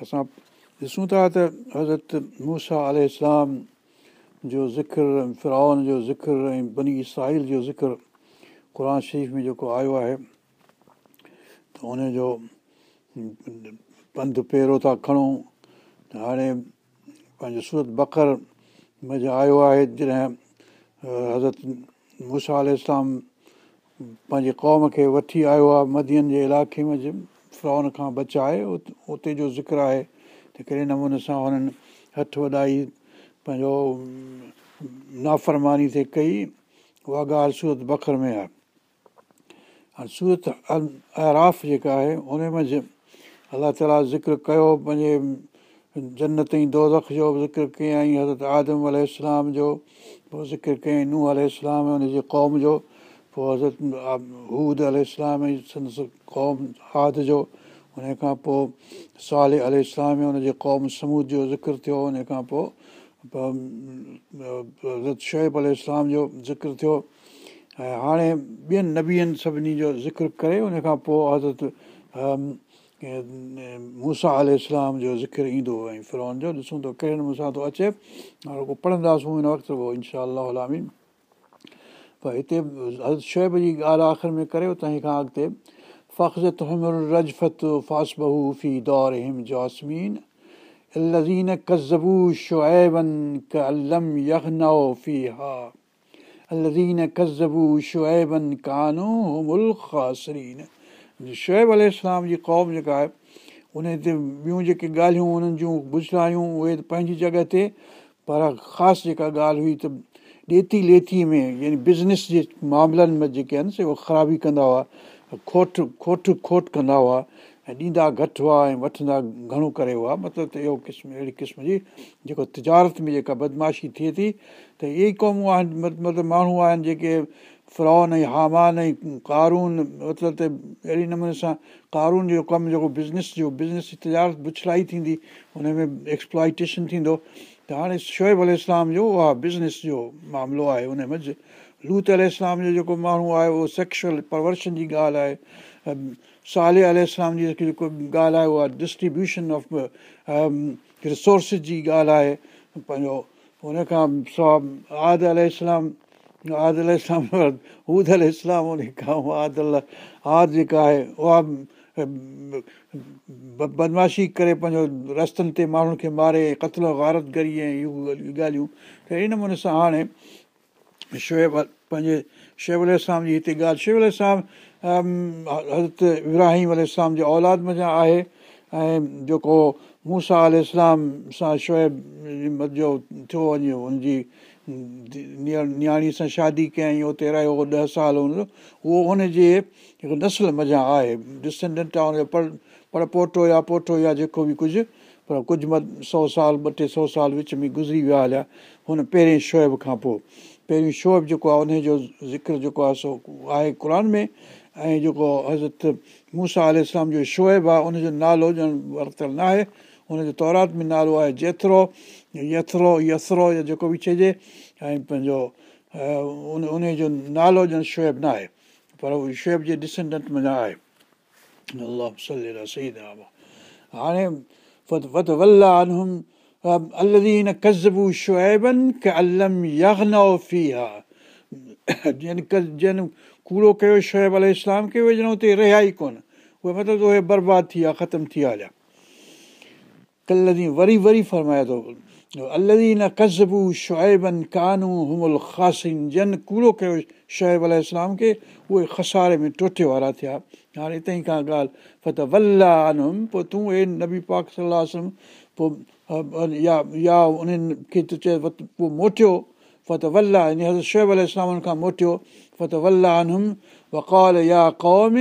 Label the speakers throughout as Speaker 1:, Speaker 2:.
Speaker 1: اسان ڏسون ٿا ته حضرت موسيٰ الارم جو ذڪر فرائن جو ذڪر ۽ بني اسرائيل جو ذڪر قر شريف ۾ جيڪو آيو آهي ته ان جو پنڌ پهرون ٿا کڻون هاڻي پنهنجو سورت بڪر ۾ آيو آهي جڏهن حضرت موسيٰ اسلام پنهنجي قوم کي وٺي آيو آهي مديئن جي علائقي ۾ فران کان بچائي اتي جو ذڪر آهي ته ڪهڙي نموني سان هنن هٿ وڏائي پنهنجو نافرماني ٿئي ڪئي. اها ڳالهه سورت بکر ۾ آهي. هاڻي سورت اراف جيڪا آهي ان ۾ الله تالا ذڪر ڪيو پنهنجي جنت ۽ دوزک جو به ذڪر ڪيئين حضرت آدم الارم جو پوءِ ذڪر ڪيئين ننهن ۽ هن جي قوم جو پوءِ حضرت هود الارم ۽ سندس قوم هاد جو ان کان پوءِ سال الارم هن جي قوم سمود جو ذڪر ٿيو ان کان پوءِ حضرت الارم جو ذڪر ٿيو ۽ هاڻي ٻين نبين سڀني جو ذڪر ڪري ان کان پوءِ حضرت موسيٰ الارم جو ذڪر ايندو ۽ فرون جو ڏسون ته ڪهڙي نموني سان ٿو اچي هاڻي پڙهنداسون هن وقت پوءِ انشا पर हिते हज़रत शुब जी ॻाल्हि आख़िर में करे तंहिं खां अॻिते फ़ख़्ज़त रजफ़त फास बहू फी दौर हिम जासमीन الذين كذبوا شعيبا كأن لم يغنوا فيها الذين كذبوا شعيبا كانوا هم الخاسرين शुएब अलाम जी क़ौम जेका आहे उन ते ॿियूं जेके ॻाल्हियूं उन्हनि जूं गुज़रायूं उहे त पंहिंजी जॻह ते पर ख़ासि जेका ॻाल्हि हुई त ڏيتي ليتيءَ ۾ يعني بزنس جي معاملن ۾ جيڪي آهن سي اهي خرابي ڪندا هئا کوٽ کوٽ کوٽ ڪندا هئا ۽ ڏيندا گهٽ هئا ۽ وٺندا گهڻو ڪري هئا مطلب ته اهو قسم اهڙي قسم جي جيڪو تجارت ۾ جيڪا بدمعاشي ٿئي ٿي ته اهي ئي قومون آهن مطلب ماڻهو آهن جيڪي فران ۽ هامان ۽ ڪارون مطلب ته اهڙي نموني سان ڪارون جو ڪم جيڪو بزنس جو بزنس جي تجارت بڇلائي ٿيندي هن ۾ ايڪسپلائٽيشن ٿيندو ته هاڻي شئيب اسلام جو اها بزنس جو معاملو آهي ان ۾ لوت اسلام جو جيڪو ماڻهو آهي اهو سيڪشئل پرورشن جي ڳالهه آهي سالي اسلام جي جيڪو ڳالهه آهي اها ڊسٽريبيوشن آف رسورسس جي ڳالهه آهي پنهنجو هن کان سواءِ آد ال اسلام آد ال اسلام هود ال اسلام ان کان آد ال آد جيڪا آهي اها بدمعاشي ڪري پنهنجو رستن تي ماڻهن کي ماري قتل گارت ڪري ۽ اهي ڳالهيون ته اهڙي نموني سان هاڻي شئيب پنهنجي شيب اسلام جي هتي ڳالهه شيب اسلام حضرت ابراهيم الارم جي اولاد ۾ آهي ۽ جيڪو موسيٰ ال اسلام سان شئيب جو ٿيو وڃي هن جي نياڻي سان شادي ڪيئين اتي رهيو ڏهه سال هن اهو هن جي هڪ نسل مزا آهي. ڊسينڊينٽ آهي هن جو پر پر پوٽو يا پوٽو يا جيڪو به ڪجهه پر ڪجهه م سؤ سال ٻه ٽي سؤ سال وچ ۾ گذري ويا هليا هن پهرين شئيب کان پوءِ. پهرين شئيب جيڪو آهي ان جو ذڪر جيڪو آهي سو آهي قر ۾۽ جيڪو حضرت موسيٰ الارم جو شئيب آهي ان جو نالو ڄڻ ورتل نه آهي هن جو تورات ۾ نالو آهي جيترو يٿرو يسرو يا جيڪو به چئجي ۽ پنهنجو ان ان جو نالو ڄڻ شئيب نه آهي پر اهو شئيب جي نه آهي هاڻي الدين ڪزبو شئيبن ڪ الم يگنو في آهي جن جن ڪوڙو ڪيو شئيب ال اسلام کي ڄڻ هتي رهيا ئي ڪونه اهي مطلب اهي برباد ٿي ويا ختم ٿي ويا هليا ڪلدي وري وري فرمائي ٿو شئيبن ڪانو همل خاسن جن ڪوڙو ڪيو شئيب ال اسلام کي اهي کساري ۾ ٽوٽي وارا ٿيا هاڻي کان ڳالهه فت ولا آنم پوءِ تون هي نبي پاڪ صلاح پوءِ يا يا انهن کي تون چئي پوءِ موٽيو فت ولا يعني حضرت شئيب ال کان موٽيو فت ولا آنم وڪال يا قوم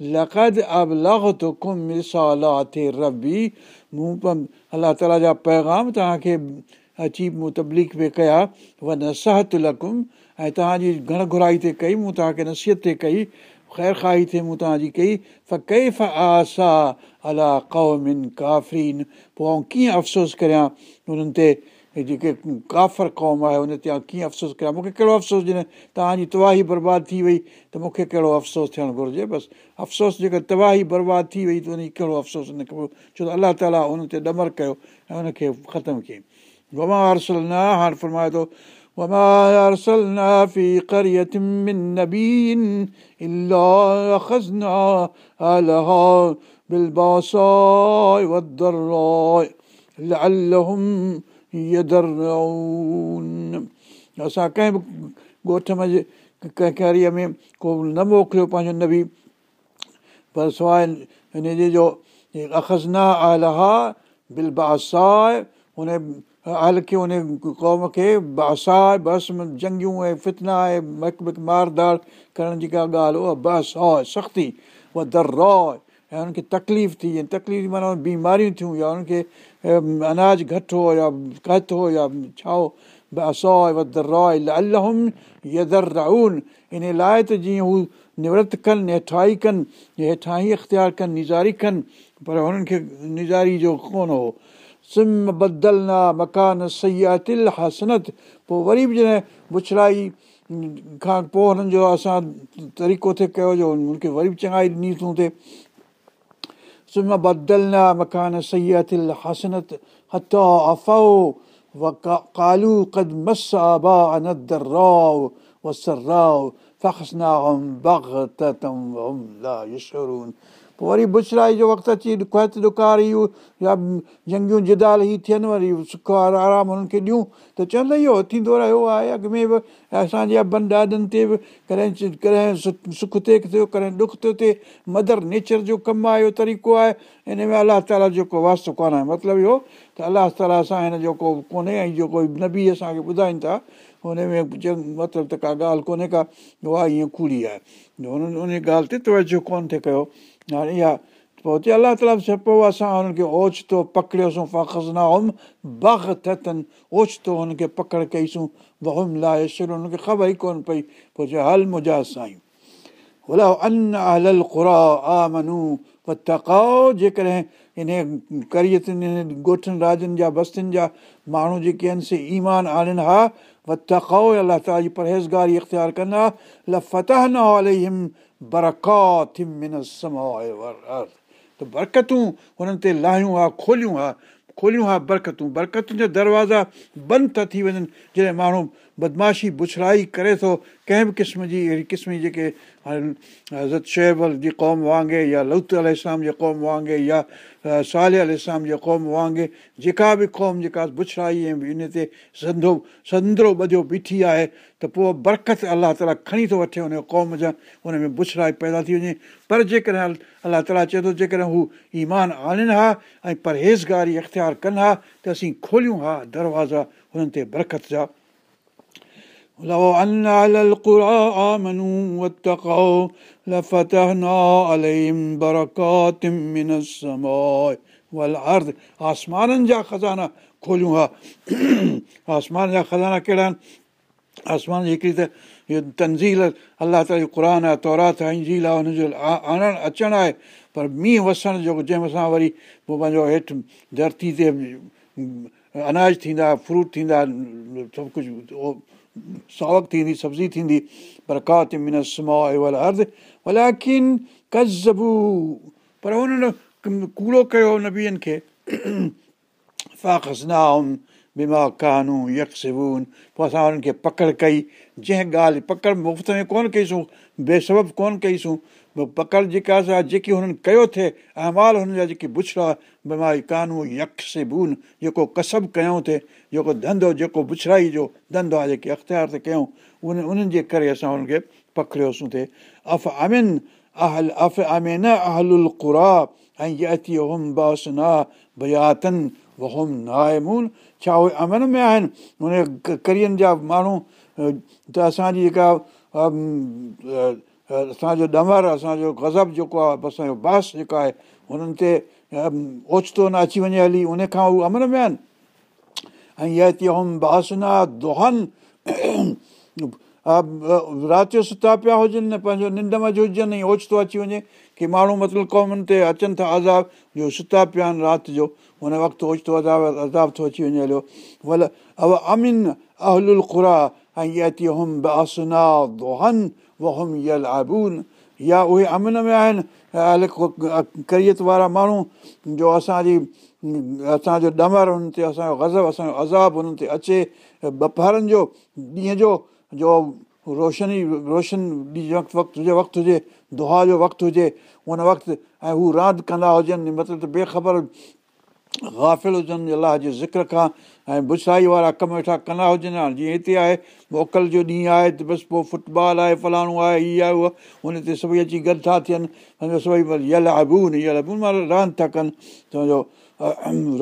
Speaker 1: لقد اب لڳ ڪم مسالاتي ربي مون الله تالا جا پيگام توهان کي اچي مون تبليگ پي ڪيا ون سهت لڪم ۽ توهان جي گهڻ گهرائي تي ڪئي مون توهان کي نصيحت تي ڪئي خير کائي ٿئي مون توهان جي ڪئي الا قومن ڪافرين پوءِ آئون ڪيئن افسوس ڪريان انهن تي जेके काफ़र क़ौम आहे हुन ते कीअं अफ़सोस कयां मूंखे कहिड़ो अफ़सोस ॾिनो तव्हांजी तबाही बर्बादु थी वई त मूंखे कहिड़ो अफ़सोस थियणु घुरिजे बसि अफ़सोस जेकर तबाही बर्बादु थी वई त उन कहिड़ो अफ़सोस न कबो छो त अलाह ताला हुन ते ॾमर कयो ऐं हुनखे ख़तमु कयईं वमा अरसल न हाणे फरमाए थो وما أرسلنا في قرية من نبي إلا أخذنا أهلها بالباساء والضراء لعلهم در اسان ڪنهن به ڳوٺ ۾ ڪنهن ڪهريءَ ۾ ڪو نه موڪليو پنهنجو نه به سواءِ هن جي جو اخزنا آيل ها بلباسا هن آيل کي هن قوم کي باسائي بس ۾ جنگيون ۽ فتنا ۽ ماردال ڪرڻ جي ڪا ڳالهه اها بس آهي سختي اها درا ۽ هن کي تڪليف ٿي تڪليف معنيٰ بيماريون ٿيون يا هن کي اناج گهٽ هو يا گهٽ هو يا ڇا هو بسا در الاهم يدر رائن ان لاءِ ته جيئن هو نورت ڪن هيٺائي ڪن هيٺان ئي اختيار ڪن نزاري ڪن پر هنن کي نزاري جو ڪونه هو. سم بدل نه مڪان سياتل هسنت. پوءِ وري به جڏهن بڇڙائي کان پوءِ هنن جو اسان طريقو ٿئي ڪيو جو هن کي وري به چڱائي ڏني ٿون. ٿئي सिम बदल न मकान सयातिल हसनत हथ अफ़ो व कालू कद मस आबा अनद राव वसर राव फखसना ला यशरून پوءِ وري بڇرائي جو وقت اچي خوت ڏڪار اهو يا جنگيون جدال ئي ٿين وري سک وارو آرام هنن کي ڏيون. ته چوندا اهو ٿيندو رهيو آهي اڳ ۾ به اسان جي بن ڏاڏن تي به ڪڏهن ڪڏهن سک ٿئي ٿيو ڪڏهن ڏک ٿو ٿئي مدر نيچر جو ڪم آهي اهو طريقو آهي. ان ۾ الله تالا جيڪو واستو ڪونه آهي مطلب اهو ته الله تالا سان هن جو ڪو ڪونهي ۽ جيڪو نبي اسان کي ٻڌائين ٿا هن ۾ مطلب ته ڪا ڳالهه ڪونهي ڪا اها ائين ڪوڙي آهي. هنن ان ڳالهه تي توجو ڪونه ٿئي ڪيو هاڻي اها پوءِ هتي الله تالا به پوءِ اسان هنن کي اوچتو پڪڙيوسين فخز هم باغ ٿين اوچتو هن کي پڪڙ ڪئيسون بهم لاءِ شروع هن کي خبر ئي ڪونه پئي پوءِ چيو هل منهنجا سائين ان اهل خرا آ منو تڪائو جيڪڏهن ان ڪريتن ڳوٺن راجن جا بستين جا ماڻهو جيڪي آهن سي ايمان آڻن ها و تڪائو الله تالا جي پرهيزگاري اختيار ڪندا ل فتح نه ته برڪتون هنن تي لاهيون ها کوليون ها کوليون ها برڪتون برڪتن جا دروازا بند ٿا ٿي وڃن جڏهن ماڻهو بدمعاشي بڇڙائي ڪري ٿو ڪنهن به قسم جي اهڙي قسم جي جيڪي حضرت شيب جي قوم وانگر يا لت ال اسلام جي قوم وانگر يا سال ال اسلام جي قوم وانگر جيڪا به قوم جيڪا بڇڙائي ۽ ان تي سندو سندرو ٻڌيو بيٺي آهي ته پوءِ برڪت الله تالا کڻي ٿو وٺي هن قوم جا هن ۾ بڇڙائي پيدا ٿي وڃي پر جيڪڏهن الله تالا چئي ٿو جيڪڏهن هو ايمان آڻن ها ۽ پرهيزگاري اختيار ڪن ها ته اسين کوليون ها دروازا هنن تي برڪت جا لو أن على القرى آمنوا واتقوا لفتحنا عليهم بركات من السماء والأرض आसमाननि जा ख़ज़ाना खोलियूं हा आसमान जा ख़ज़ाना कहिड़ा आहिनि आसमान जी हिकिड़ी त इहो तनज़ील अलाह ताला क़ुर आहे तौरात आहे इंजील आहे हुनजो आणणु अचणु आहे पर मींहुं वसण जो जंहिं सां वरी पोइ पंहिंजो हेठि धरती ते अनाज थींदा फ्रूट थींदा सभु कुझु ساوڪ ٿيندي سبزي ٿيندي پر ولاڪن ڪزبو پر هنن ڪوڙو ڪيو نبيئن کي بيما ڪانو يڪسبون پوءِ اسان هنن کي پڪڙ ڪئي جنهن ڳالهه پڪڙ مفت ۾ ڪونه ڪئيسون بيسبب ڪونه ڪئيسون پڪڙ جيڪا آهي جيڪي هنن ڪيو ٿئي اهمال هنن جا جيڪي بڇڙا بيماري ڪانو يڪسبون جيڪو ڪسب ڪيون ٿئي جيڪو ڌنڌو جيڪو بڇڙائي جو ڌنڌو آهي جيڪي اختيار تي ڪيون ان انهن جي ڪري اسان هن کي پڪڙيوسين ٿئي اف امن اهل اف امن اهل قرا ۽ يتي هوم باس نا بياتن وهوم نايمون. ڇا اهي امن ۾ آهن؟ هن ڪرين جا ماڻهو ته اسان جي جيڪا اسان جو ڏمر اسان جو غضب جيڪو آهي اسان جو باس جيڪو آهي هنن تي اوچتو نه اچي وڃي هلي ان کان اهي امن ۾ آهن ۽ باسنا دوهن رات جو ستا پيا هجن نه پنهنجو ننڊ ۾ هجن ۽ اوچتو اچي وڃي ڪه ماڻهو مطلب قومن تي اچن ٿا عذاب جو ستا پيا آهن رات جو هن وقت اوچتو عذاب عذاب ٿو اچي وڃي هليو ڀل او امن اهلل خرا ۽ اها هم باسنا دوهن يا اهي امن ۾ آهن. ڪريت وارا ماڻهو جو اسان جي اسان جو ڏمر هنن تي اسان جو غضب اسان جو عذاب هنن تي اچي. بفارن جو ڏينهن جو جو روشني روشن وقت وقت هجي وقت هجي دعا جو وقت هجي ان وقت ۽ هو راند ڪندا هجن. مطلب ته بيخبر گافل هجن الله جي ذڪر کان. ۽ بڇائي وارا ڪم ويٺا ڪندا هجن هاڻي جيئن هتي آهي موڪل جو ڏينهن آهي ته بس پوءِ فٽبال آهي فلاڻو آهي هيءَ آهي اها. هن تي سڀئي اچي گڏ ٿا ٿين. سڀئي يل ابون يل ابون مان راند ٿا ڪن. سمجهو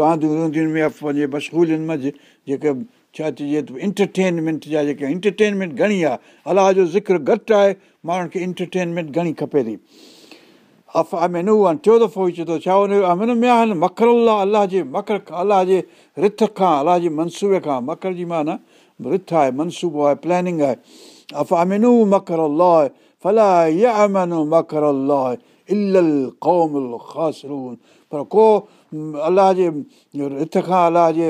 Speaker 1: رانديون راندين ۾ پنهنجي مشگولن منجهه جيڪي ڇا چئجي ته انٽرٽينمينٽ جا جيڪي انٽرٽينمينٽ گهڻي آهي. الله جو ذڪر گهٽ آهي ماڻهن کي انٽرٽينمينٽ گهڻي کپي ٿي अफ़ अमिनू टियों दफ़ो ई चए थो छा हुन अमिन में आहिनि मखर अलाह अलाह जे मखर अलाह जे रिथ खां अलाह जे मनसूबे खां मखर जी माना रिथ आहे मनसूबो आहे प्लैनिंग आहे अफ़ अमिनू मखर अलाह फला अमन मखर अलाह इल क़ौम ख़ासरून पर को अलाह जे रिथ खां अलाह जे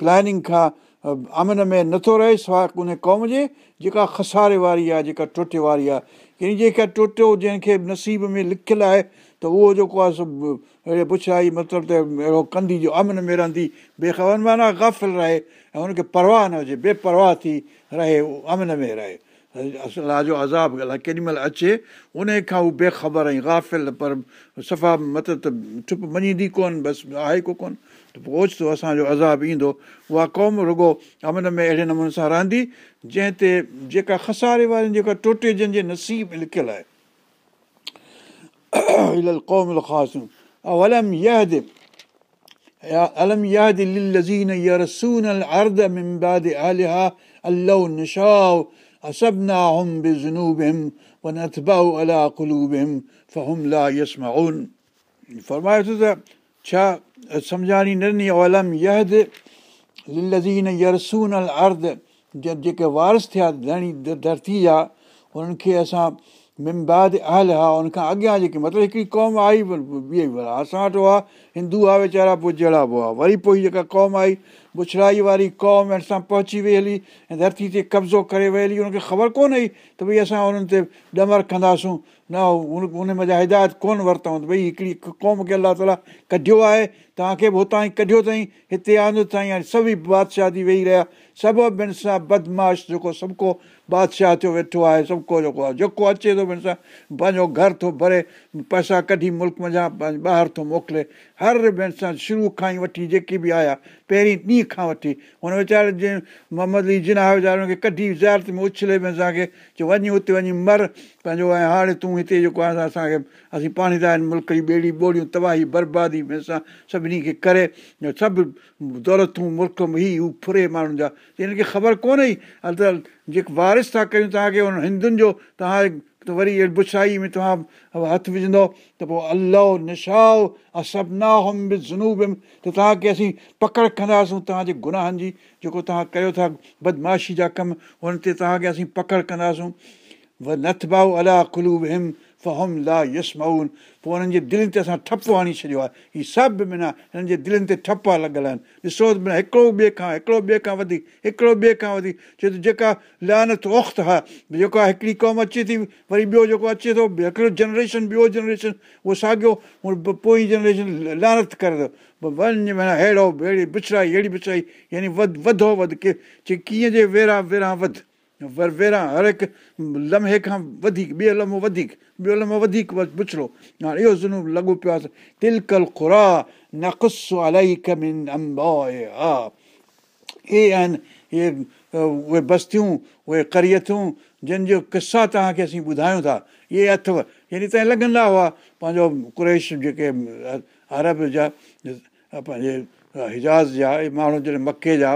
Speaker 1: प्लैनिंग खां अमन में नथो रहे सवाइ उन क़ौम जे जेका खसारे वारी आहे जेका टुटे वारी आहे ڪنهن جيڪا ٽٽيو جنهن کي نصيب ۾ لکيل آهي ته اهو جيڪو آهي سڀ اهڙي پڇائي مطلب ته اهڙو ڪندي جو امن ۾ رهندي بيخبر معنيٰ گافل رهي ۽ هن کي پرواهه نه هجي بيپرواهه ٿي رهي امن ۾ رهي. جو عذاب الائي ڪيڏي مهل اچي ان کان اهو بيخبر ۽ گافل پر صفا مطلب ته چپ مڃيندي ڪونه بس آهي ڪو ڪونه پوءِ اوچتو اسان جو عذاب ايندو. اها قوم رڳو امن ۾ اهڙي نموني سان رهندي جنهن تي جيڪا لکيل آهي. سمجهاڻي نه ڏني الم يهد للزين يرسون ال ارد جيڪي وارث ٿيا ڌڻي ڌرتي جا هنن کي اسان ممباد اهل ها هن کان اڳيان جيڪي مطلب هڪڙي قوم آئي ٻي اسان وٽ هئا هندو هئا ويچارا پوءِ جهڙا به هئا وري پوءِ جيڪا قوم آئي بڇڙائي واري قوم اسان پهچي وئي هلي ۽ ڌرتي تي قبضو ڪري وئي هلي هن کي خبر ڪونه هئي ته ڀئي اسان هنن تي ڏمر ڪنداسون. نه ان ان مزا هدايت ڪونه ورتئون. ڀئي هڪڙي قوم کي الله تالا ڪڍيو آهي. توهان کي به هتان ئي ڪڍيو اٿئي. هتي آندو اٿئي هاڻي سڀئي بادشاهه ٿي ويهي رهيا سڀ ٻن سان بدمعاش جيڪو سڀ ڪو بادشاهه ٿيو ويٺو آهي سڀ ڪو جيڪو آهي جيڪو اچي ٿو ٻن سان پنهنجو گهر ٿو ڀري پئسا ڪڍي ملڪ مڃان ٻاهر ٿو موڪلي هر ٻين سان شروع کان ئي وٺي جيڪي به آيا پهرين ڏينهن کان وٺي هن ويچاري جيئن محمد جناهه ويچاري هن کي ڪڍي زارت ۾ اڇلي ۾ اسان کي چيو وڃي هتي وڃي مر پنهنجو ۽ هاڻي تون هتي جيڪو آهي اسان کي اسين پاڻي ٿا ملڪ جي ٻيڙي ٻوڙيون تباهي بربادي ۾ اسان سڀني کي ڪري سڀ دولتون ملڪ ۾ ئي هو فري ماڻهن جا. هن کي خبر ڪونهي ته جيڪي وارث ٿا ڪيون توهان کي هن هندن جو توهان ته وري بڇائي ۾ توهان هٿ وجهندو ته پوءِ الله نشائو اسبنا هوم به جنوب ته توهان کي اسين پڪڙ ڪنداسين توهان جي گناهن جي جيڪو توهان ڪيو ٿا بدمعاشي جا ڪم هن تي توهان کي اسين پڪڙ ڪنداسون نٿ ڀائو الله ڪلوب هم فهم لا يس مائن پوءِ هنن جي دلن تي اسان ٺپو هڻي ڇڏيو آهي هيءَ سڀ معنيٰ هنن جي دلن تي ٺپا لڳل آهن ڏسو معنيٰ هڪڙو ٻئي کان هڪڙو ٻئي کان وڌيڪ هڪڙو ٻئي کان وڌيڪ ڇو ته جيڪا لعنت وخت آهي جيڪو هڪڙي قوم اچي ٿي وري ٻيو جيڪو اچي ٿو هڪڙو جنريشن ٻيو جنريشن اهو ساڳيو پوءِ جنريشن لعنت ڪري ٿو وڃ معنيٰ اهڙو اهڙي بڇڙائي اهڙي بڇڙائي يعني وڌ وڌو وڌ ڪي ڪيئن جي ويرا ويرا وڌ ور ويرا هر هڪ لمهي کان وڌيڪ ٻيو لمحو وڌيڪ ٻيو لمحو وڌيڪ پڇڙو هاڻي اهو لڳو پيو آهي تلڪل کرا نقص ڪمن امبا اهي آهن اهي اهي بستيون اهي ڪريتون جنهن جو قصا توهان کي اسين ٻڌايون ٿا اهي اٿو يعني ته لڳندا هئا پنهنجو ڪريش جيڪي ارب جا پنهنجي هجاز جا ماڻهو جڏهن مڪي جا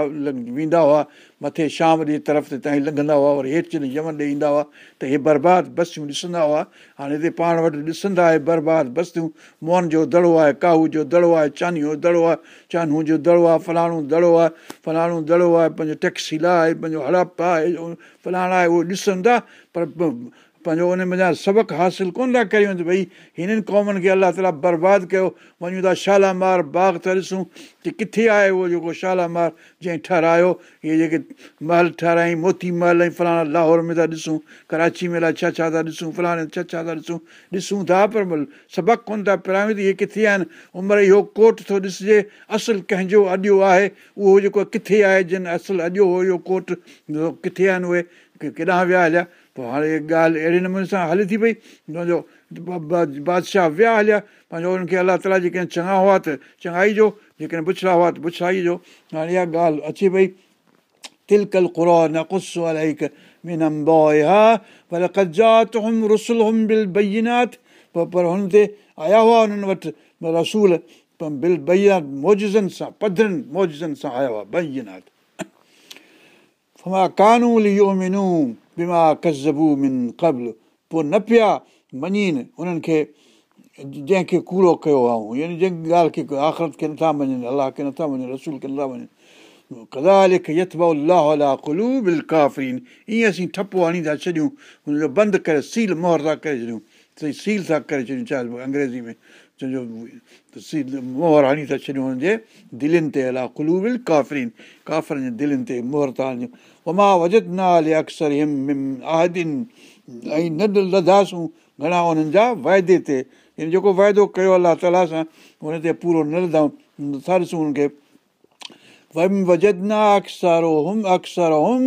Speaker 1: ويندا هئا مٿي شام جي طرف تي تائين لنگهندا هئا وري هيٺ جڏهن يمن ڏي ايندا هئا ته اهي برباد بستيون ڏسندا هئا. هاڻي هتي پاڻ وٽ ڏسندا آهي برباد بستيون. موهن جو دڙو آهي ڪاهو جو دڙو آهي چانيءَ جو دڙو آهي چانو جو دڙو آهي فلاڻو دڙو آهي فلاڻو دڙو آهي پنهنجو ٽيڪسيلا آهي پنهنجو هڙپ آهي فلاڻا آهي اهو ڏسندا پر پنهنجو ان ۾ سبق حاصل ڪونه ٿا ڪيون ته ڀئي هنن قومن کي الله تالا برباد ڪيو. وڃون ٿا شالامار باغ ٿا ڏسون ڪه ڪٿي آهي اهو جيڪو شالامار جنهن ٺارايو اهي جيڪي مهل ٺارايئين موتي مهل ۽ فلاڻا لاهور ۾ ٿا ڏسون ڪراچي ۾ الائي ڇا ڇا ٿا ڏسون فلاڻي ڇا ڇا ٿا ڏسون ڏسون ٿا پر سبق ڪونه ٿا پرايون ته اهي ڪٿي آهن؟ عمر اهو ڪوٽ ٿو ڏسجي اصل ڪنهن جو اڄو آهي اهو جيڪو ڪٿي آهي جن اصل اڄو هو اهو ڪوٽ ڪٿي آهن اهي ڪيڏانهن ويا هليا پوءِ هاڻي ڳالهه اهڙي نموني سان هلي ٿي پئي پنهنجو بادشاهه ويا هليا پنهنجو ان کي الله تالا جيڪڏهن چڱا هئا ته چڱائي جو جيڪڏهن پڇڙا هئا ته پڇائي جو. هاڻي اها ڳالهه اچي پئي پر هن تي آيا هئا هنن وٽ رسول موجن سان پڌرن موجن سان آيا هئا ڪانول اهو منو بيما ڪزبو من قبل پوءِ نه پيا مڃين انهن کي جنهن کي ڪوڙو ڪيو آهي يعني جنهن ڳالهه کي آخرت کي نٿا مڃن الله کي نٿا مڃن رسول ائين اسين ٺپو هڻي ٿا ڇڏيون هن جو بند ڪري سيل موهر ٿا ڪري ڇڏيون صحيح سيل ٿا ڪري ڇڏيون انگريزي ۾ موهر هڻي ٿا ڇڏيون هن جي دلن تي الا ڪلو بل ڪافرين ڪافرن جي دلن تي موهر ٿا هڻيون وما وجت نه هلي اڪثر ۽ نه لڌاسون گهڻا انهن جا وائدي يعني جيڪو واعدو ڪيو الله تالا سان هن تي پورو نه لڌائون نٿا ڏسون هن کي وجدنا اڪثر هم اڪثر هم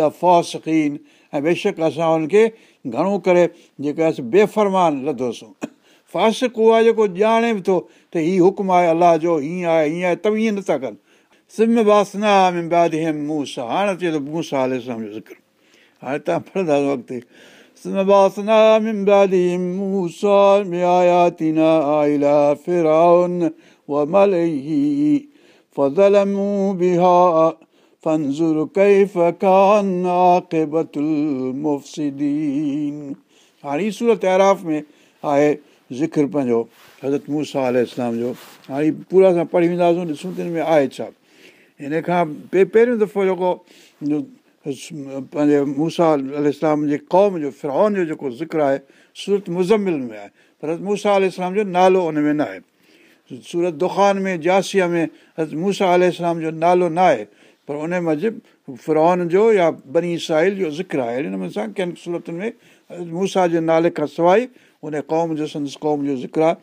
Speaker 1: لفاسڪين ۽ بيشڪ اسان هن کي گهڻو ڪري جيڪي اسان بيفرمان لڌوسين فاسڪ اهو آهي جيڪو ڄاڻي به ٿو ته هيءُ حڪم آهي الله جو هيئن آهي هيئن آهي ته ائين نٿا ڪن सिम बासना में बादिम मूसा हाणे अचे थो मूसा हले सम्झो ज़िक्र हाणे तव्हां पढ़ंदा अॻिते सिम बासना में बादिम मूसा में आयातीना आइला फिराउन وملئه فظلموا بها فانظر كيف كان عاقبة المفسدين हाणे ई सूरत आराफ़ में आहे ज़िक्र पंहिंजो हज़रत मूसा आल इस्लाम जो हाणे पूरा असां पढ़ी वेंदासीं ॾिसूं त हिन में आहे छा هن کان پي پهريون دفعو جيڪو پنهنجي موسيٰ ال اسلام جي قوم جو فرون جو جيڪو ذڪر آهي سورت مزمل ۾ آهي پر موسيٰ ال اسلام جو نالو ان ۾ نه آهي سورت دکان ۾ جاسيا ۾ موسيٰ ال اسلام جو نالو نه آهي پر ان موجب فرون جو يا بني ساحل جو ذڪر آهي هن نموني سان ڪنهن صورتن ۾ موسيٰ جي نالي کان سواءِ ان قوم جو سندس قوم جو ذڪر آهي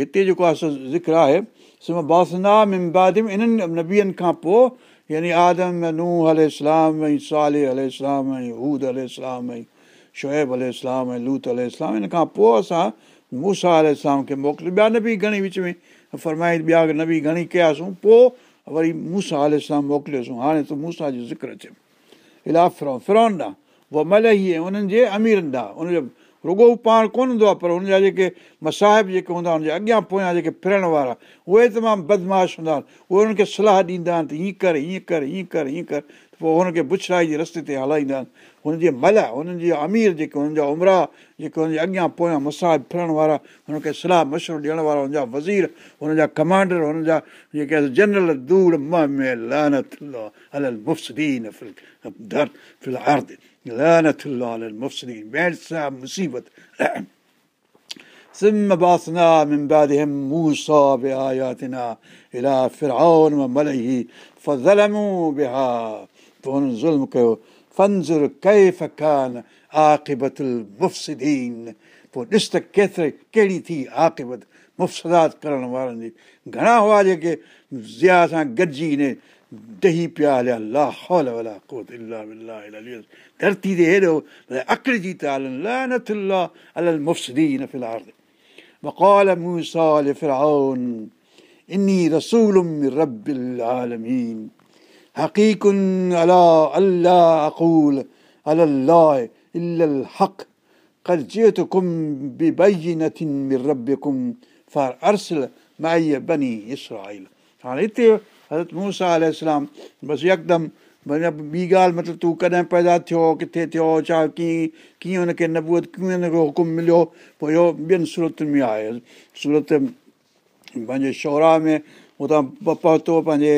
Speaker 1: هتي جيڪو آهي ذڪر آهي سم باسنا ممبادم انهن نبين کان پوءِ يعني آدم ننهن ال اسلام ۽ سال ال اسلام ۽ هود ال اسلام ۽ شئيب ال اسلام ۽ لوت ال اسلام ان کان پوءِ اسان موسيٰ ال اسلام کي موڪليو ٻيا نبي گهڻي وچ ۾ فرمائي ٻيا نبي گهڻي ڪياسين پوءِ وري موسيٰ ال اسلام موڪليوسين هاڻي ته موسيٰ جو ذڪر اچي الاهه فرو فرون ڏانهن اها مهل ئي انهن جي اميرن ڏانهن ان جو رڳو پاڻ ڪونه هوندو آهي پر هن جا جيڪي مساهب جيڪي هوندا هن جي اڳيان پويان جيڪي ڦرڻ وارا اهي تمام بدمعاش هوندا آهن اهي هن کي صلاح ڏيندا آهن ته هيئن ڪر هيئن ڪر هيئن ڪر هيئن ڪر. پوءِ هن کي بڇڙائي جي رستي تي هلائيندا آهن هن جي مهل هنن جي امير جيڪي هنن جا امرا جيڪي هن جي اڳيان پويان مساهب ڦرڻ وارا هن کي صلاح مشورو ڏيڻ وارا هن جا وزير هن جا ڪمانڊر هن جا جيڪي दूड़ मुसीबत ثم بعثنا من بعدهم موسى بآياتنا إلى فرعون وملئه فظلموا بها فهن ظلم कयो فانظر كيف كان عاقبة المفسدين पोइ ॾिस त केतिरे कहिड़ी थी आक़िबत मुफ़्सदात करण वारनि जी घणा हुआ जेके ज़िया सां गॾिजी डही पिया हलिया ला हौल वला कोत इल्ला बिल्लाह धरती ते हेॾो अकड़िजी था हलनि ला नथुल्ला अलल मुफ़्सदीन फिल अर्द وقال موسى لفرعون إني رسول من رب العالمين حقيق على ألا أقول على الله إلا الحق قد جئتكم ببينة من ربكم فأرسل माई बनी इसराईल हाणे हिते حضرت موسيٰ اسلام بس يڪدم ٻي ڳالهه مطلب تون ڪڏهن پيدا ٿيو ڪٿي ٿيو ڇا ڪيئن ڪيئن هن کي نبوئت ڪيئن هن کي حڪم مليو پوءِ اهو ٻين صورتن ۾ آهي سورت پنهنجي شورا ۾ هتان پهتو پنهنجي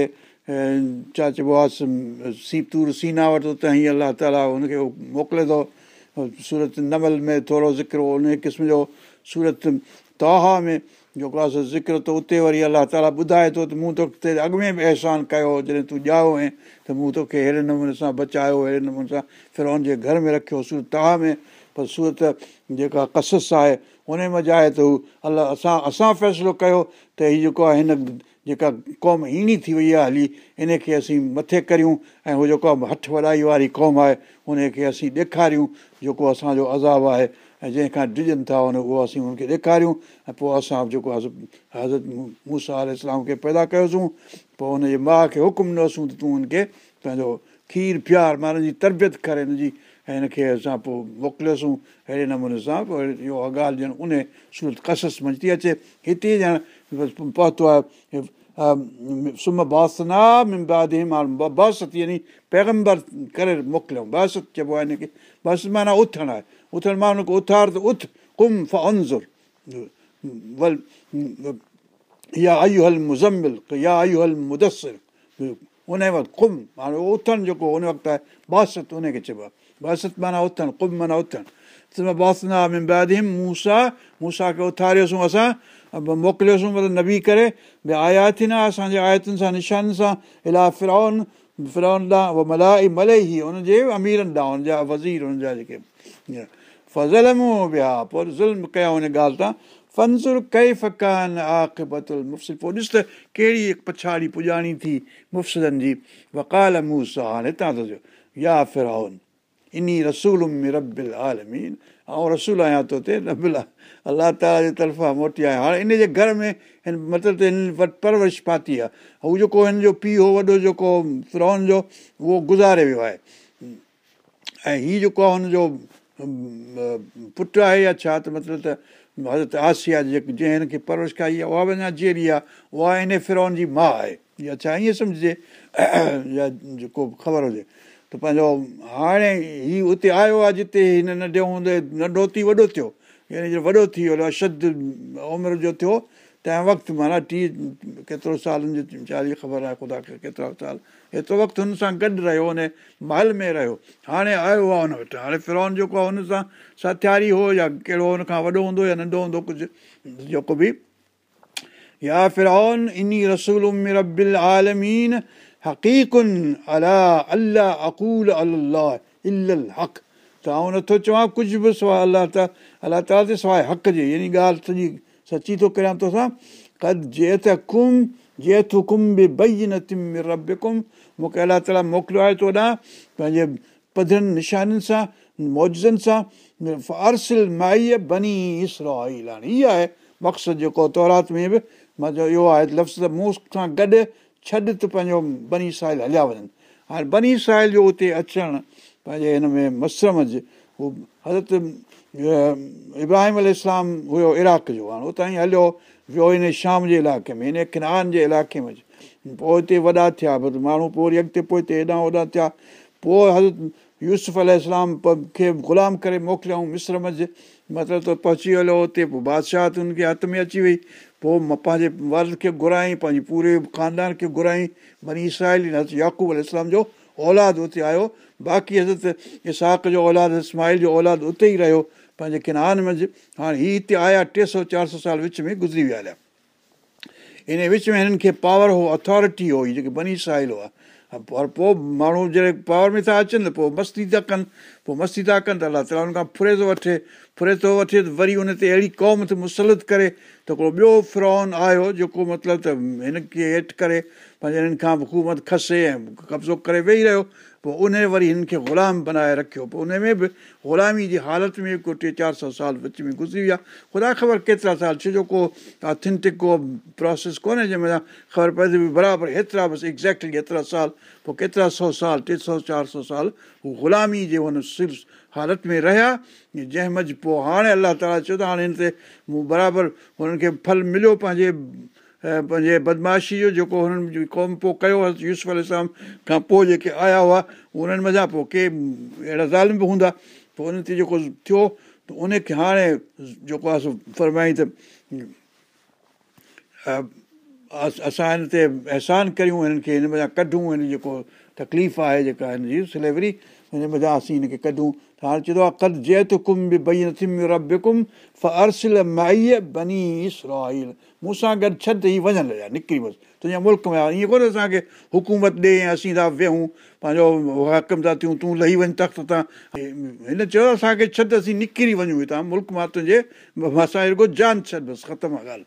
Speaker 1: ڇا چئبو آهي سيتور سينا وٽ ته هيئن الله تالا هن کي موڪلي ٿو سورت نمل ۾ ٿورو ذڪر ان قسم جو سورت توهان ۾ جيڪو آهي ذڪر ته اتي وري الله تالا ٻڌائي ٿو ته مون توکي اڳ ۾ به احسان ڪيو جڏهن تون ڄائو هئين ته مون توکي اهڙي نموني سان بچايو اهڙي نموني سان ڦر جي گهر ۾ رکيو سورت توهان ۾. پر سورت جيڪا ڪسس آهي ان ۾ جائي ته هو الله اسان اسان فيصلو ڪيو ته هيءُ جيڪو آهي هن جيڪا قوم هيڻي ٿي وئي آهي هلي ان کي اسين مٿي ڪريون ۽ اهو جيڪو آهي هٿ وڏائي واري قوم آهي ان کي اسين ڏيکاريون جيڪو اسان جو عذاب آهي ۽ جنهن کان ڊڄن ٿا ان اهو اسين هن کي ڏيکاريون. ۽ پوءِ اسان جيڪو آهي حضرت موسيٰ آل اسلام کي پيدا ڪيوسين پوءِ هن جي ماءُ کي حڪم ڏنوسين ته تون هن کي پنهنجو کير پيار مان جي تربيت ڪري هن جي ۽ هن کي اسان پوءِ موڪليوسين. اهڙي نموني سان پوءِ اهو ڳالهه ڄڻ ان سورت ڪسس منجهه ٿي اچي. هتي ڄڻ پهتو آهي سم باسنا ممباد باست يعني پيگمبر ڪري موڪليئون باست چئبو آهي هن کي باست معنيٰ اٿڻ آهي اٿڻ مان هن کي اٿار ته اٿ ڪم فنزر ول يا آيون هل مزمل مدسر وقت ڪم هاڻي اٿڻ جيڪو ان وقت آهي باست ان کي چئبو آهي باست معنيٰ اٿڻ ڪم معنيٰ اٿڻ ته باسنا ممبادم موسيٰ موسيٰ کي اٿاريوسين اسان موڪليوسين مطلب نبي ڪري ڀئي آيا ٿي نه اسان جي آيتن سان نشان سان الاهه فرائن فرائن ڏانهن اهو ئي ملي ئي هن جي اميرن ڏانهن هن جا وزير هن جا جيڪي فضل مون ويا پوءِ ظلم ڳالهه تان فنزر ڪئي فڪان آخبتل مفسد پوءِ ڏس ته ڪهڙي پڇاڙي پڄاڻي ٿي مفسدن جي وڪال موسيٰ هاڻي ٿو چيو يا فرائن ان رسول ۽ رسول آهيان تو ٿئي ربل الله تالا جي طرفان موٽي آهيان هاڻي ان جي گهر ۾ هن مطلب ته هن وٽ پرورش پاتي آهي. هو جيڪو هن جو پيءُ هو وڏو جيڪو فرون جو اهو گذاري ويو آهي. ۽ هيءُ جيڪو آهي هن جو پٽ آهي يا ڇا ته مطلب ته حضرت آسيا جنهن هن کي پرورش ڪئي آهي اها اڃا جيري آهي. اها ان فرون جي ماءُ آهي. يا ڇا ائين سمجهجي. يا جيڪو خبر هجي. ته پنهنجو هاڻي هيءُ اتي آيو آهي جتي هن ننڍي هوندي ننڍو ٿي وڏو ٿيو يعني جو وڏو ٿي ويو اشد عمر جو ٿيو تنهن وقت معنيٰ ٽيهه ڪيترو سالن جو چاليهه خبر آهي خدا کي ڪيترا سال ايترو وقت هن سان گڏ رهيو هن مهل ۾ رهيو هاڻي آيو آهي هن وٽ هاڻي فرون جيڪو آهي هن سان ساٿياري هو يا ڪهڙو هن کان وڏو هوندو يا ننڍو هوندو ڪجهه جيڪو به يا فرون ان آلمين هقيقن الا الله اڪول الله ال حق ته آئون نٿو چوان ڪجهه به سواءِ الله ته الله تالا تي سواءِ حق جي يعني ڳالهه سڄي سچي ٿو ڪريان تو سان ڪد جي ته ڪم جي ٿو ڪم به بئي نه تم رب ڪم مون کي الله تالا موڪليو آهي توڏان پنهنجي پڌرن نشانن سان موجن سان. فارسل مائيءَ بني اسرا هاڻي هيءَ آهي مقصد جيڪو تورات ۾ به مان چيو اهو آهي لفظ مون سان گڏ ڇڏ ته پنهنجو بني ساحل هليا وڃن. هاڻي بني ساحل جو اتي اچڻ پنهنجي هن ۾ مسرم جي هو حضرت ابراهيم ال اسلام هيو عراق جو هاڻي اتان ئي هليو ويو هن شام جي علائقي ۾ هن ڪنان جي علائقي ۾ پوءِ هتي وڏا ٿيا ماڻهو پوءِ وري اڳتي پوءِ هتي هيڏان هوڏان ٿيا پوءِ حضرت يوسف ال اسلام کي غلام ڪري موڪليئون مسر منجهه مطلب ته پهچي ويو هتي پوءِ بادشاهه هن کي هٿ ۾ اچي وئي پوءِ پنهنجي ورد کي گهرائي پنهنجي پوري خاندان کي گهرائي وري اسرائلي ياقوب ال اسلام جو اولاد اتي آيو باقي حضرت اساق جو اولاد اسمائل جو اولاد اتي ئي رهيو. پنهنجي ڪنان منجهه هاڻي هيءَ هتي آيا ٽي سؤ چار سؤ سال وچ ۾ گذري ويا هليا. ان وچ ۾ هنن کي پاور هو اٿارٽي هو هيءَ جيڪي بني ساحل هئا. پر پوءِ ماڻهو جڏهن پاور ۾ ٿا اچن ته پوءِ مستي ٿا ڪن. پوءِ مستي ٿا ڪن ته الله تالا هن کان فري ٿو وٺي. فري ٿو وٺي ته وري هن تي اهڙي قوم تي مسلت ڪري. ته هڪڙو ٻيو فران آيو جيڪو مطلب ته هن کي هيٺ ڪري پنهنجي هنن کان حڪومت کسي ۽ قبضو ڪري ويهي رهيو پوءِ ان وري هن کي غلام بنائي رکيو. پوءِ ان ۾ به غلامي جي حالت ۾ ڪو ٽي چار سؤ سال وچ ۾ گذري ويا. خدا خبر ڪيترا سال ڇو جو ڪو آٿينٽڪ ڪو پروسيس ڪونهي جنهن ۾ خبر پئي ٿي برابر هيترا بس ايڪزيڪٽلي ايترا سال پوءِ ڪيترا سؤ سال ٽي سؤ چار سؤ سال هو غلامي جي هن سر حالت ۾ رهيا. جنهن منجهه پوءِ هاڻي الله تالا چيو ته هاڻي هن تي مون برابر هنن کي ڦل مليو پنهنجي پنهنجي بدمعاشي جو جيڪو هنن جي قوم پوءِ ڪيو يوز اسلام کان پوءِ جيڪي آيا هئا انهن مزا پوءِ ڪي اهڙا ظالم به هوندا پوءِ ان تي جيڪو ٿيو ته ان کي هاڻي جيڪو آهي سو فرمائي ته اسان هن تي احسان ڪريون هنن کي هن مزا ڪڍون هن جيڪو تڪليف آهي جيڪا هن جي سليوري هن مزا اسين ڪڍون. نڪري بس تنهنجي ملڪ ۾ ائين ڪونهي اسان کي حڪومت ڏي ۽ اسين ٿا ويهون. پنهنجو حڪم ٿا ٿيون تون لهي وڃ تخت تان. هن چيو اسان کي ڇڏ اسين نڪري وڃون هتان. ملڪ مان تنهنجي جان ڇڏ بس ختم آهي ڳالهه.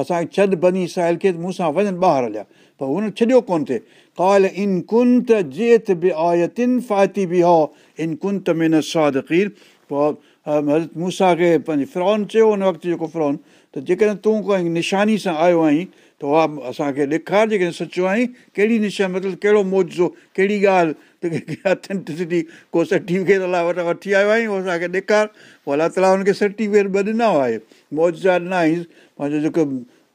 Speaker 1: اسان کي ڇڏ بني ساحل کي مون سان وڃن ٻاهر هليا. پر هن ڇڏيو ڪونه ٿئي ڪال ان ڪن ته جيت به آيتن فاتي به ها ان ڪن ته ۾ نه سادير پوءِ حضرت موسيٰ کي پنهنجي فرون چيو هن وقت جيڪو فرون ته جيڪڏهن تون ڪنهن نشاني سان آيو آهين ته اها اسان کي ڏيکار جيڪڏهن سچو آهين ڪهڙي نشاني مطلب ڪهڙو موجون ڪهڙي ڳالهه ته اٿينٽسٽي ڪو سرٽيفڪيٽ الله وٽ وٺي آيو آهين اهو اسان کي ڏيکار پوءِ الله تالا هن کي سرٽيفڪيٽ ٻه ڏنا هئا موزا ڏنا آهين پنهنجو جيڪو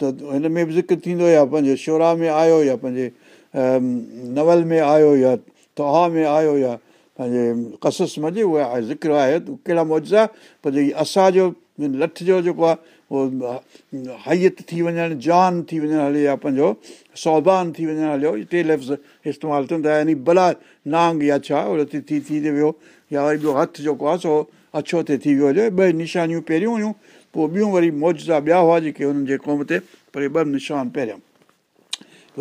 Speaker 1: ته هن ۾ به ذڪر ٿيندو يا پنهنجي شورا ۾ آيو يا پنهنجي نول ۾ آيو يا توهان ۾ آيو يا پنهنجي ڪسس مزي اها ذڪر آهي ڪهڙا موزا پر جي اسان جو لٺ جو جيڪو آهي اهو هيت ٿي وڃڻ جان ٿي وڃڻ هلي يا پنهنجو سوبان ٿي وڃڻ هليو ٽي لفظ استعمال ٿين ٿا يعني ڀلا نانگ يا ڇا اهو ٿي ٿي ويو يا وري ٻيو هٿ جيڪو آهي سو اڇو تي ٿي ويو هجي ٻه نشانيون پهريون هيون پوءِ ٻيون وري موزا ٻيا هئا جيڪي هنن جي قوم تي پر ٻه نشان پهريان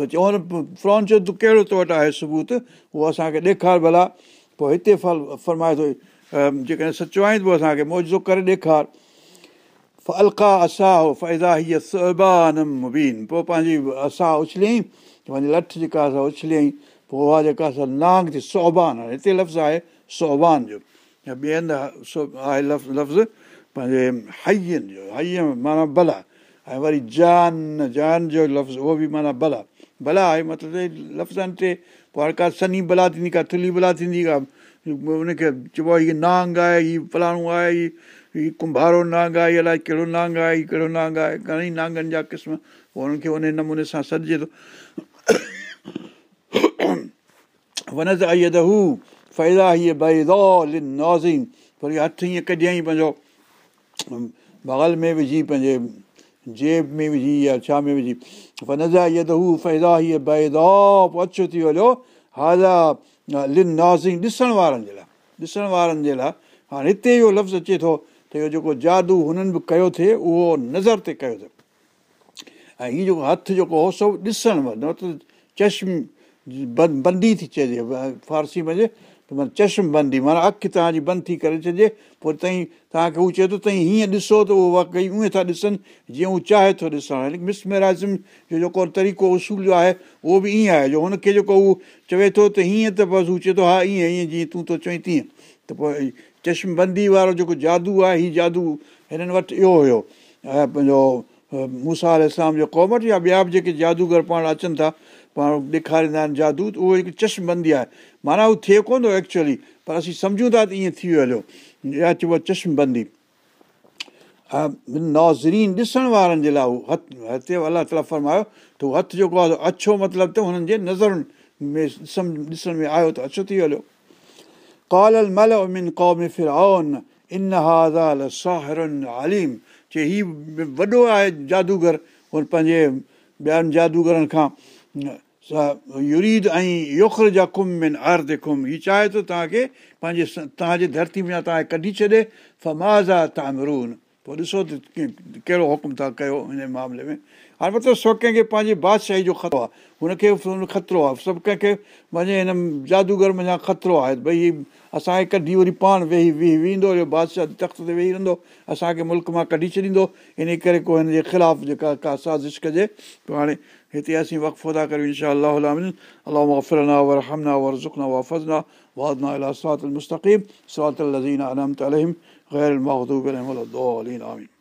Speaker 1: چون فران چيو تون ڪهڙو تو وٽ آهي ثبوت؟ اهو اسان کي ڏيکار ڀلا. پوءِ هتي ڦل فرمائي ٿو جيڪڏهن سچو آهي ته اسان کي موجون ڪري ڏيکار. الڪا اسان مبين. پوءِ پنهنجي اسان اڇليئين پنهنجي لٺ جيڪا اسان اڇليئين پوءِ اها جيڪا اسان نانگ ٿي سوبان. آهي هتي لفظ آهي سوبان جو. يا ٻئي هنڌ آهي لفظ پنهنجي هين جو هي معنيٰ ڀلا ۽ وري جان جان جو لفظ اهو به معنيٰ ڀلا ڀلا آهي مطلب لفظن تي پوءِ هر ڪا سني ڀلا ٿيندي ڪا ٿلهي ڀلا ٿيندي ڪا ان کي چئبو آهي هيءَ نانگ آهي هيءَ فلاڻو آهي هيءَ هيءَ ڪنڀارو نانگ آهي هيءَ الائي ڪهڙو نانگ آهي هيءَ ڪهڙو نانگ آهي. گهڻيئي نانگن جا قسم پوءِ هنن کي ان نموني سان سڏجي ٿو. وڃ ته آئي ته هو فائدا هيءَ هٿ ائين ڪڍيئين پنهنجو بغل ۾ وجهي پنهنجي جيب ۾ وجهي يا ڇا ۾ وجهي. نزا اها ته هو فيدا هيءَ بيدا پوءِ اڇو ٿي وڃو. هازا ڏسڻ وارن جي لاءِ. ڏسڻ وارن جي لاءِ. هاڻي هتي اهو لفظ اچي ٿو ته اهو جيڪو جادو هنن به ڪيو ٿئي اهو نظر تي ڪيو اٿن ۽ هيءَ جيڪو هٿ جيڪو هو سڀ ڏسڻ مطلب چشم بندي ٿي چئجي فارسي ۾ ته معنيٰ چشم بندي معنيٰ اک توهان جي بند ٿي ڪري ڇڏجي پوءِ ٿئي توهان کي هو چئي ٿو ٿئي هيئن ڏسو ته اهو واقعي اهي ٿا ڏسن جيئن هو چاهي ٿو ڏسڻ. مس ميرازم جو جيڪو طريقو اصول جو آهي اهو به ائين آهي. جو هن کي جيڪو هو چوي ٿو ته هيئن ته بس هو چئي ٿو ها ائين ائين جيئن تون ٿو چئي تيئن. ته پوءِ چشم بندي وارو جيڪو جادو آهي هيءُ جادو هنن وٽ اهو هيو. ۽ پنهنجو موسيٰ اسلام جو قوم وٽ يا ٻيا به جيڪي جادوگر پاڻ اچن ٿا پاڻ ڏيکاريندا آهن جادو ته اهو هڪ چشمبندي آهي معنيٰ اهو ٿئي ڪونه ٿو ايڪچوئلي پر اسين سمجهون ٿا ته ائين ٿي ويو هليو يا چئبو آهي چشمبندي ناظرين ڏسڻ وارن جي لاءِ هو هٿ هتي الله تالا فرمايو ته اهو هٿ جيڪو آهي اڇو مطلب ته هنن جي نظرن ۾ ڏسڻ ڏسڻ ۾ آيو ته اڇو ٿي هليو ڪال مهل من قوم فرئان ان عالم چئي هيءُ وڏو آهي جادوگر هن پنهنجي ٻين جادوگرن کان يريد ۽ يوکر جا ڪم آهن آر ڪم. هيءُ چاهي ٿو توهان کي پنهنجي توهان جي ڌرتي ۾ توهان کي ڪڍي ڇڏي. فماز تامرون. پوءِ ڏسو ته ڪهڙو حڪم ٿا ڪيو هن معاملي ۾. هاڻي مطلب سڀ ڪنهن کي پنهنجي بادشاهي جو خطرو آهي. هن کي خطرو آهي. سڀ ڪنهن کي وڃي هن جادوگر مڃان خطرو آهي. ڀئي اسان کي ڪڍي وري پاڻ ويهي ويهي ويهيندو بادشاهه تخت تي ويهي رهندو. اسان کي ملڪ مان ڪڍي ڇڏيندو. ان ڪري ڪو هن جي خلاف جيڪا ڪا سازش ڪجي. پوءِ هاڻي हिते असीं वक़फ़ो था करियूं इनशा अलाह वफ़रना वरहमना वरज़ुकना वफ़ज़ना वादना इला सरात المستقيم صراط الذين أنعمت عليهم غير المغضوب عليهم ولا الضالين آمين